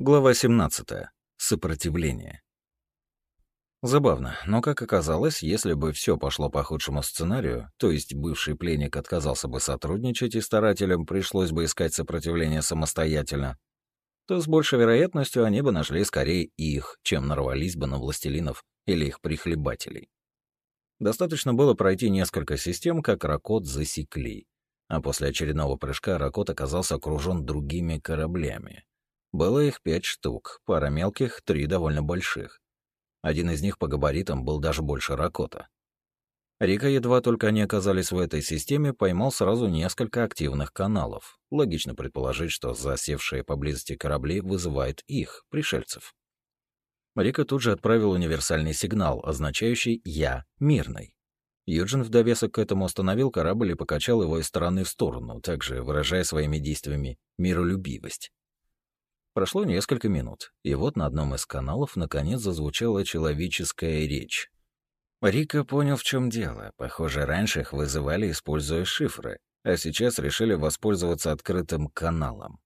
Глава 17. Сопротивление. Забавно, но, как оказалось, если бы все пошло по худшему сценарию, то есть бывший пленник отказался бы сотрудничать и старателям пришлось бы искать сопротивление самостоятельно, то с большей вероятностью они бы нашли скорее их, чем нарвались бы на властелинов или их прихлебателей. Достаточно было пройти несколько систем, как Ракот засекли, а после очередного прыжка Ракот оказался окружен другими кораблями, было их пять штук, пара мелких, три довольно больших. Один из них по габаритам был даже больше Ракота. Рика, едва только они оказались в этой системе, поймал сразу несколько активных каналов. Логично предположить, что засевшие поблизости корабли вызывают их, пришельцев. Рика тут же отправил универсальный сигнал, означающий «Я мирный». Юджин в довесок к этому остановил корабль и покачал его из стороны в сторону, также выражая своими действиями миролюбивость. Прошло несколько минут, и вот на одном из каналов наконец зазвучала человеческая речь. Рика понял, в чем дело. Похоже, раньше их вызывали, используя шифры, а сейчас решили воспользоваться открытым каналом.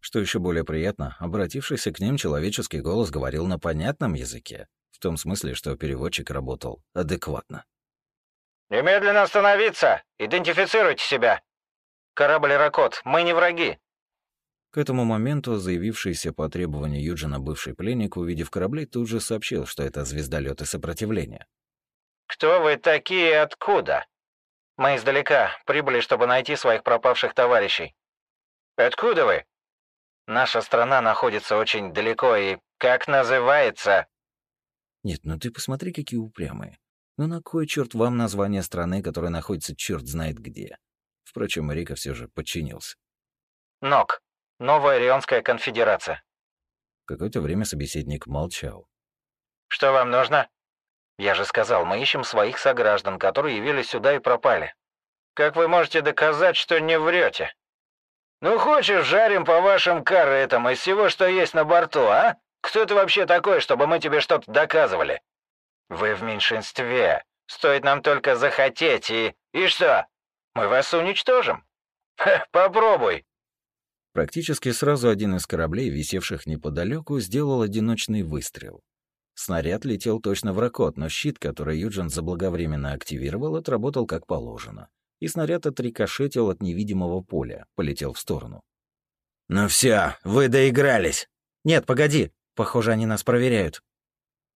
Что еще более приятно, обратившийся к ним человеческий голос говорил на понятном языке, в том смысле, что переводчик работал адекватно. «Немедленно остановиться! Идентифицируйте себя! Корабль «Ракот», мы не враги. К этому моменту заявившийся по требованию Юджина бывший пленник, увидев корабли, тут же сообщил, что это звездолеты сопротивления. «Кто вы такие и откуда?» «Мы издалека, прибыли, чтобы найти своих пропавших товарищей». «Откуда вы?» «Наша страна находится очень далеко и... Как называется?» «Нет, ну ты посмотри, какие упрямые. Ну на кой черт вам название страны, которая находится черт знает где?» Впрочем, Рика все же подчинился. «Нок», Новая Рионская конфедерация». Какое-то время собеседник молчал. «Что вам нужно?» «Я же сказал, мы ищем своих сограждан, которые явились сюда и пропали. Как вы можете доказать, что не врете?» «Ну, хочешь, жарим по вашим корытам из всего, что есть на борту, а? Кто ты вообще такой, чтобы мы тебе что-то доказывали?» «Вы в меньшинстве. Стоит нам только захотеть, и... И что? Мы вас уничтожим?» Ха, «Попробуй. Практически сразу один из кораблей, висевших неподалеку, сделал одиночный выстрел. Снаряд летел точно в ракот, но щит, который Юджин заблаговременно активировал, отработал как положено. И снаряд отрикошетил от невидимого поля, полетел в сторону. «Ну все, вы доигрались!» «Нет, погоди, похоже, они нас проверяют».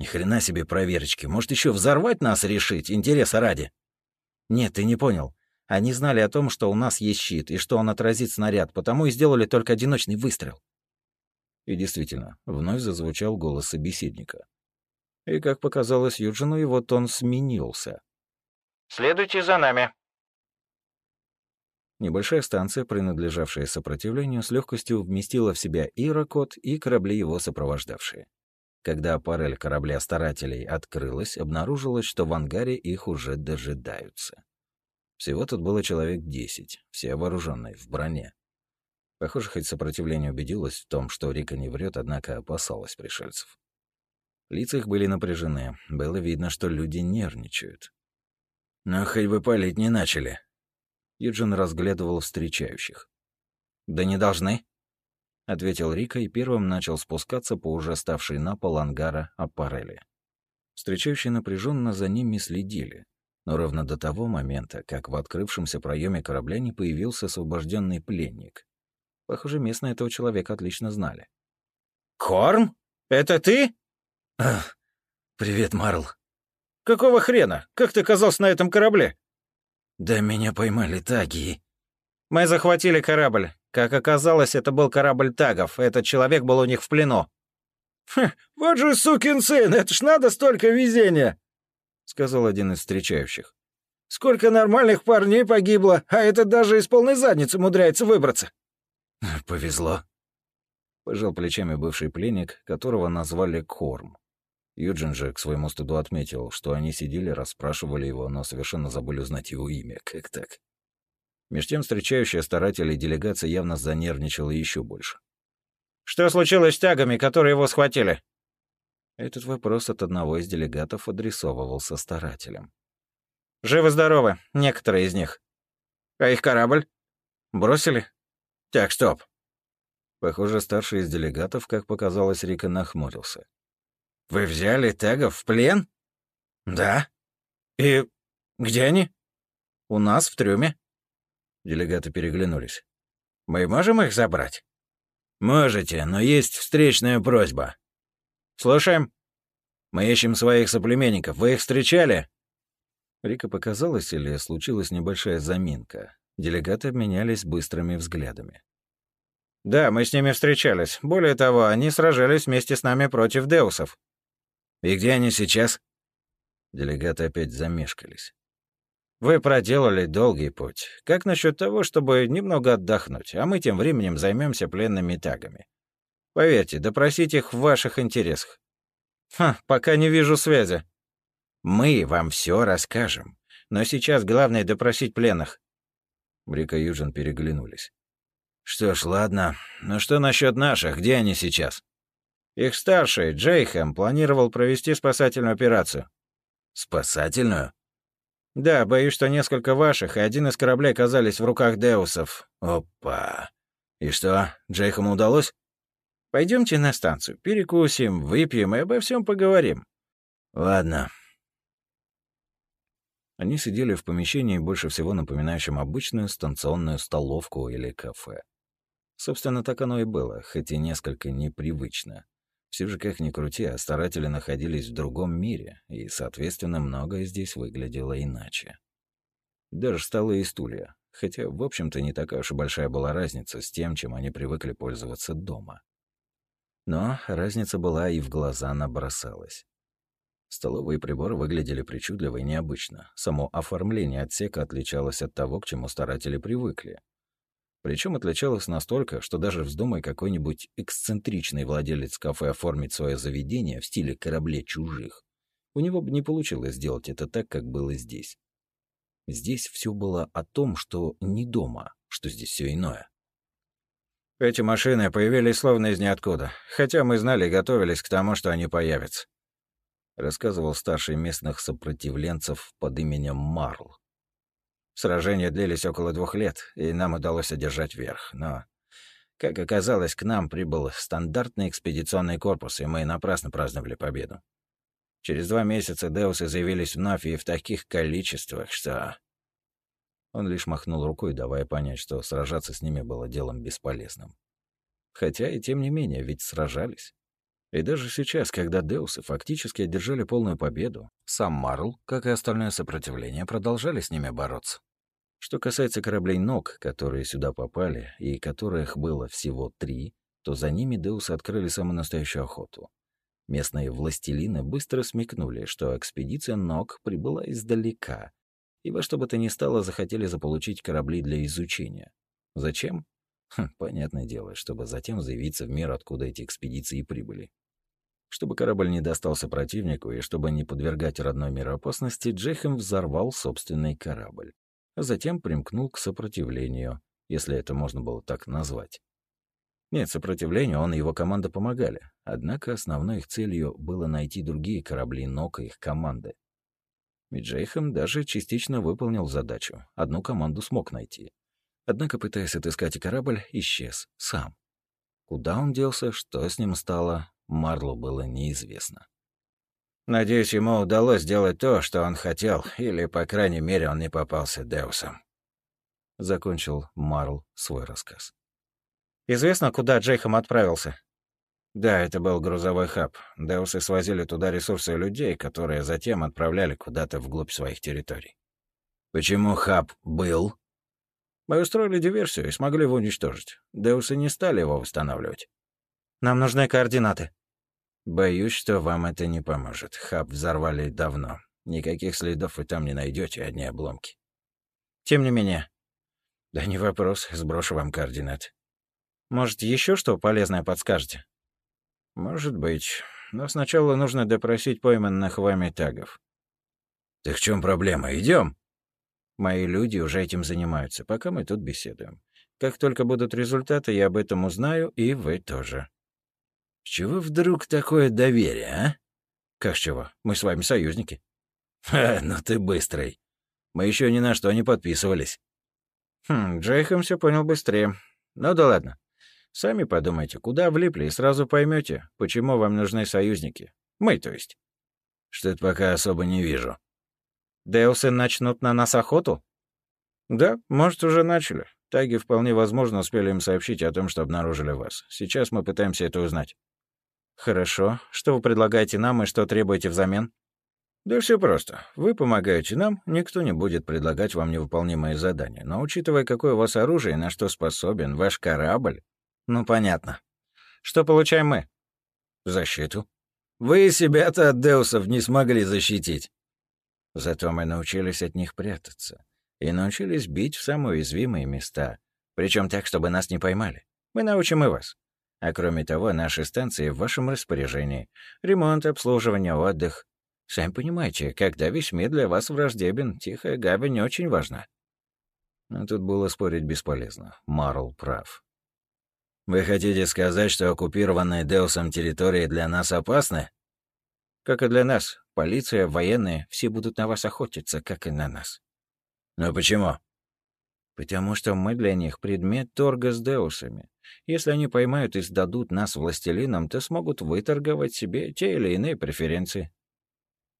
«Ни хрена себе проверочки, может еще взорвать нас решить, интереса ради?» «Нет, ты не понял. Они знали о том, что у нас есть щит, и что он отразит снаряд, потому и сделали только одиночный выстрел. И действительно, вновь зазвучал голос собеседника. И, как показалось Юджину, его тон сменился. «Следуйте за нами». Небольшая станция, принадлежавшая сопротивлению, с легкостью вместила в себя и Ракот, и корабли его сопровождавшие. Когда аппарель корабля старателей открылась, обнаружилось, что в ангаре их уже дожидаются. Всего тут было человек десять, все вооруженные, в броне. Похоже, хоть сопротивление убедилось в том, что Рика не врет, однако опасалась пришельцев. Лица их были напряжены, было видно, что люди нервничают. «Ну, хоть бы палить не начали». Юджин разглядывал встречающих. «Да не должны», — ответил Рика и первым начал спускаться по уже ставшей на пол ангара аппарели. Встречающие напряженно за ними следили но ровно до того момента, как в открывшемся проеме корабля не появился освобожденный пленник. Похоже, местные этого человека отлично знали. «Корм? Это ты?» «Привет, Марл». «Какого хрена? Как ты оказался на этом корабле?» «Да меня поймали таги». «Мы захватили корабль. Как оказалось, это был корабль тагов. Этот человек был у них в плену». «Хм, вот же сукин сын, это ж надо столько везения!» — сказал один из встречающих. «Сколько нормальных парней погибло, а этот даже из полной задницы умудряется выбраться». «Повезло», — пожал плечами бывший пленник, которого назвали Корм. Юджин же к своему стыду отметил, что они сидели, расспрашивали его, но совершенно забыли узнать его имя. Как так? Меж тем встречающая старателей делегация явно занервничала еще больше. «Что случилось с тягами, которые его схватили?» Этот вопрос от одного из делегатов адресовывался старателям. «Живы-здоровы, некоторые из них. А их корабль? Бросили? Так, стоп. Похоже, старший из делегатов, как показалось, Рика нахмурился. «Вы взяли тегов в плен?» «Да». «И где они?» «У нас, в трюме». Делегаты переглянулись. «Мы можем их забрать?» «Можете, но есть встречная просьба». «Слушаем». «Мы ищем своих соплеменников. Вы их встречали?» Рика показалось или случилась небольшая заминка. Делегаты обменялись быстрыми взглядами. «Да, мы с ними встречались. Более того, они сражались вместе с нами против деусов». «И где они сейчас?» Делегаты опять замешкались. «Вы проделали долгий путь. Как насчет того, чтобы немного отдохнуть, а мы тем временем займемся пленными тагами? Поверьте, допросить их в ваших интересах». «Ха, пока не вижу связи». «Мы вам все расскажем. Но сейчас главное допросить пленных». Брик и Юджин переглянулись. «Что ж, ладно. Но что насчет наших? Где они сейчас?» «Их старший, Джейхэм, планировал провести спасательную операцию». «Спасательную?» «Да, боюсь, что несколько ваших и один из кораблей оказались в руках Деусов». «Опа! И что, Джейхэму удалось?» Пойдемте на станцию, перекусим, выпьем и обо всем поговорим». «Ладно», они сидели в помещении, больше всего напоминающем обычную станционную столовку или кафе. Собственно, так оно и было, хоть и несколько непривычно. Все же, как ни крути, а старатели находились в другом мире, и, соответственно, многое здесь выглядело иначе. Даже столы и стулья, хотя, в общем-то, не такая уж и большая была разница с тем, чем они привыкли пользоваться дома. Но разница была и в глаза набросалась. Столовые приборы выглядели причудливо и необычно. Само оформление отсека отличалось от того, к чему старатели привыкли. Причем отличалось настолько, что даже вздумай какой-нибудь эксцентричный владелец кафе оформить свое заведение в стиле корабле чужих, у него бы не получилось сделать это так, как было здесь. Здесь все было о том, что не дома, что здесь все иное. Эти машины появились словно из ниоткуда, хотя мы знали и готовились к тому, что они появятся рассказывал старший местных сопротивленцев под именем Марл. Сражения длились около двух лет, и нам удалось одержать верх, но, как оказалось, к нам прибыл стандартный экспедиционный корпус, и мы напрасно праздновали победу. Через два месяца Деусы заявились вновь и в таких количествах, что... Он лишь махнул рукой, давая понять, что сражаться с ними было делом бесполезным. Хотя и тем не менее, ведь сражались. И даже сейчас, когда Деусы фактически одержали полную победу, сам Марл, как и остальное сопротивление, продолжали с ними бороться. Что касается кораблей ног, которые сюда попали, и которых было всего три, то за ними Деусы открыли самую настоящую охоту. Местные властелины быстро смекнули, что экспедиция ног прибыла издалека, и во что бы то ни стало захотели заполучить корабли для изучения. Зачем? Хм, понятное дело, чтобы затем заявиться в мир, откуда эти экспедиции прибыли. Чтобы корабль не достался противнику и чтобы не подвергать родной мир опасности, Джейхем взорвал собственный корабль, а затем примкнул к сопротивлению, если это можно было так назвать. Нет, сопротивлению он и его команда помогали, однако основной их целью было найти другие корабли Нока их команды. И Джейхем даже частично выполнил задачу, одну команду смог найти. Однако, пытаясь отыскать корабль, исчез сам. Куда он делся, что с ним стало, Марлу было неизвестно. «Надеюсь, ему удалось сделать то, что он хотел, или, по крайней мере, он не попался Деусом», — закончил Марл свой рассказ. «Известно, куда Джейхам отправился?» «Да, это был грузовой хаб. Деусы свозили туда ресурсы людей, которые затем отправляли куда-то вглубь своих территорий». «Почему хаб был?» Мы устроили диверсию и смогли его уничтожить. Деусы не стали его восстанавливать. Нам нужны координаты. Боюсь, что вам это не поможет. Хаб взорвали давно. Никаких следов вы там не найдете, одни обломки. Тем не менее. Да не вопрос, сброшу вам координаты. Может, еще что полезное подскажете? Может быть. Но сначала нужно допросить пойманных вами тагов. Так в чем проблема? Идем. Мои люди уже этим занимаются, пока мы тут беседуем. Как только будут результаты, я об этом узнаю, и вы тоже. С чего вдруг такое доверие, а? Как с чего? Мы с вами союзники. Ха, ну ты быстрый. Мы еще ни на что не подписывались. Хм, Джейхем все понял быстрее. Ну да ладно. Сами подумайте, куда влипли, и сразу поймете, почему вам нужны союзники. Мы, то есть. Что-то пока особо не вижу. Деусы начнут на нас охоту? Да, может, уже начали. Таги вполне возможно успели им сообщить о том, что обнаружили вас. Сейчас мы пытаемся это узнать. Хорошо. Что вы предлагаете нам и что требуете взамен? Да все просто. Вы помогаете нам, никто не будет предлагать вам невыполнимые задания. Но учитывая, какое у вас оружие и на что способен ваш корабль... Ну, понятно. Что получаем мы? Защиту. Вы себя-то от Деусов не смогли защитить. Зато мы научились от них прятаться. И научились бить в самые уязвимые места. Причем так, чтобы нас не поймали. Мы научим и вас. А кроме того, наши станции в вашем распоряжении. Ремонт, обслуживание, отдых. Сами понимаете, когда весь мир для вас враждебен, тихая гавань очень важна. Но тут было спорить бесполезно. Марл прав. «Вы хотите сказать, что оккупированные Деусом территории для нас опасны?» «Как и для нас. Полиция, военные, все будут на вас охотиться, как и на нас». «Но почему?» «Потому что мы для них предмет торга с Деусами. Если они поймают и сдадут нас властелинам, то смогут выторговать себе те или иные преференции.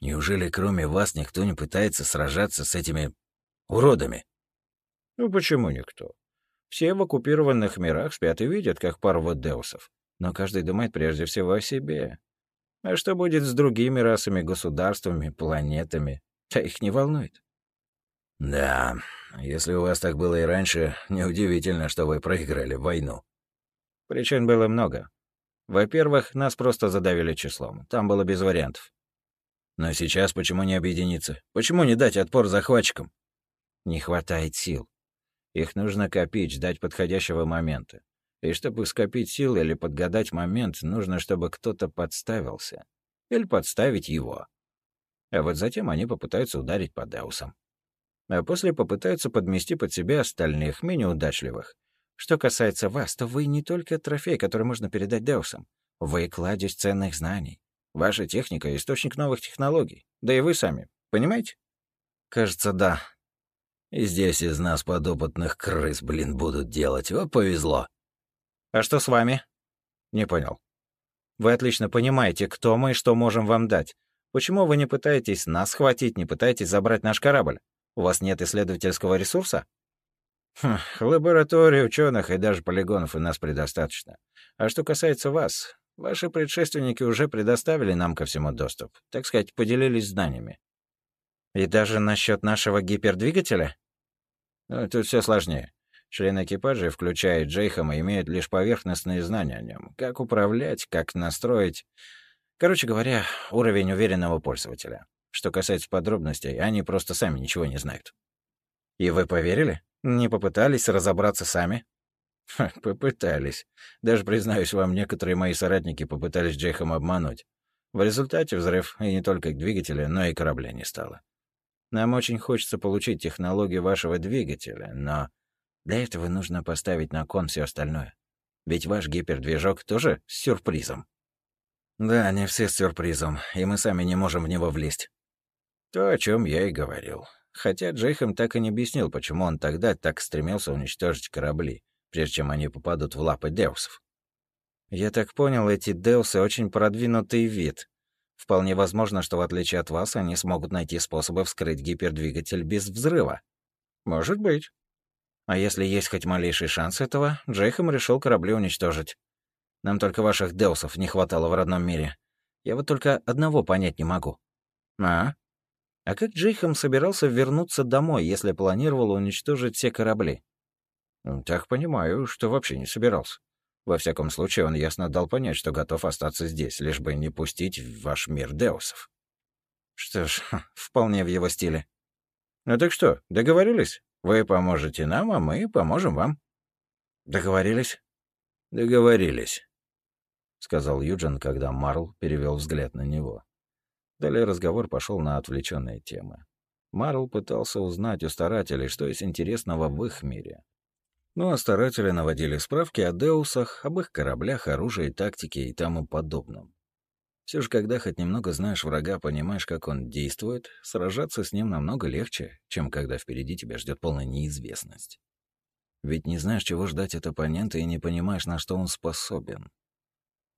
Неужели кроме вас никто не пытается сражаться с этими уродами? Ну почему никто? Все в оккупированных мирах спят и видят, как порвут деусов. Но каждый думает прежде всего о себе. А что будет с другими расами, государствами, планетами? Да их не волнует. Да, если у вас так было и раньше, неудивительно, что вы проиграли войну. Причин было много. Во-первых, нас просто задавили числом. Там было без вариантов. Но сейчас почему не объединиться? Почему не дать отпор захватчикам? Не хватает сил. Их нужно копить, ждать подходящего момента. И чтобы скопить сил или подгадать момент, нужно, чтобы кто-то подставился. Или подставить его. А вот затем они попытаются ударить по Деусам. А после попытаются подмести под себя остальных, менее удачливых. Что касается вас, то вы не только трофей, который можно передать Деусам. Вы кладезь ценных знаний. Ваша техника — источник новых технологий. Да и вы сами. Понимаете? Кажется, да. И здесь из нас подопытных крыс, блин, будут делать. Вот повезло. А что с вами? Не понял. Вы отлично понимаете, кто мы и что можем вам дать. Почему вы не пытаетесь нас схватить, не пытаетесь забрать наш корабль? У вас нет исследовательского ресурса? Хм, лабораторий, ученых и даже полигонов у нас предостаточно. А что касается вас, Ваши предшественники уже предоставили нам ко всему доступ, так сказать, поделились знаниями. И даже насчет нашего гипердвигателя? Ну, тут все сложнее. Члены экипажа, включая Джейхама, имеют лишь поверхностные знания о нем. Как управлять, как настроить. Короче говоря, уровень уверенного пользователя. Что касается подробностей, они просто сами ничего не знают. И вы поверили? Не попытались разобраться сами? Ха, попытались. Даже, признаюсь вам, некоторые мои соратники попытались Джейхом обмануть. В результате взрыв и не только двигателя, но и корабля не стало. Нам очень хочется получить технологию вашего двигателя, но для этого нужно поставить на кон все остальное. Ведь ваш гипердвижок тоже с сюрпризом. Да, не все с сюрпризом, и мы сами не можем в него влезть. То, о чем я и говорил. Хотя Джейхем так и не объяснил, почему он тогда так стремился уничтожить корабли прежде чем они попадут в лапы деусов. Я так понял, эти деусы очень продвинутый вид. Вполне возможно, что в отличие от вас, они смогут найти способы вскрыть гипердвигатель без взрыва. Может быть. А если есть хоть малейший шанс этого, Джейхам решил корабли уничтожить. Нам только ваших деусов не хватало в родном мире. Я вот только одного понять не могу. А? А как Джейхам собирался вернуться домой, если планировал уничтожить все корабли? «Так понимаю, что вообще не собирался. Во всяком случае, он ясно дал понять, что готов остаться здесь, лишь бы не пустить в ваш мир Деусов». Что ж, вполне в его стиле. «Ну так что, договорились? Вы поможете нам, а мы поможем вам». «Договорились?» «Договорились», — сказал Юджин, когда Марл перевел взгляд на него. Далее разговор пошел на отвлеченные темы. Марл пытался узнать у старателей, что есть интересного в их мире. Ну а старатели наводили справки о Деусах, об их кораблях, оружии, тактике и тому подобном. Все же, когда хоть немного знаешь врага, понимаешь, как он действует, сражаться с ним намного легче, чем когда впереди тебя ждет полная неизвестность. Ведь не знаешь, чего ждать от оппонента и не понимаешь, на что он способен.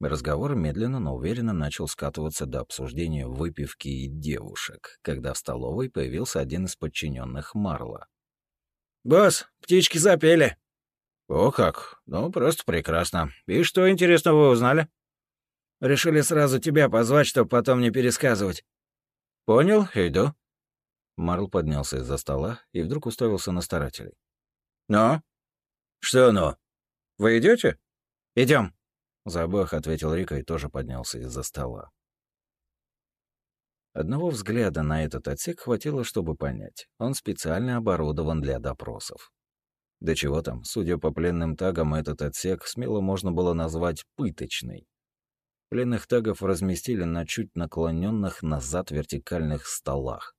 Разговор медленно, но уверенно начал скатываться до обсуждения выпивки и девушек, когда в столовой появился один из подчиненных Марла. «Босс, птички запели!» «О как! Ну, просто прекрасно. И что интересного вы узнали?» «Решили сразу тебя позвать, чтобы потом не пересказывать». «Понял, иду». Марл поднялся из-за стола и вдруг уставился на старателей. «Ну?» «Что «ну»? Вы идете? Идем. За обоих ответил Рика и тоже поднялся из-за стола. Одного взгляда на этот отсек хватило, чтобы понять. Он специально оборудован для допросов. Да чего там, судя по пленным тагам, этот отсек смело можно было назвать пыточный. Пленных тагов разместили на чуть наклоненных назад вертикальных столах.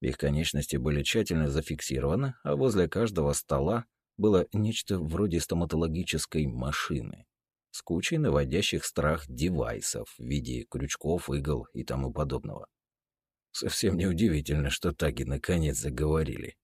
Их конечности были тщательно зафиксированы, а возле каждого стола было нечто вроде стоматологической машины с кучей наводящих страх девайсов в виде крючков, игл и тому подобного. Совсем неудивительно, что таги наконец заговорили.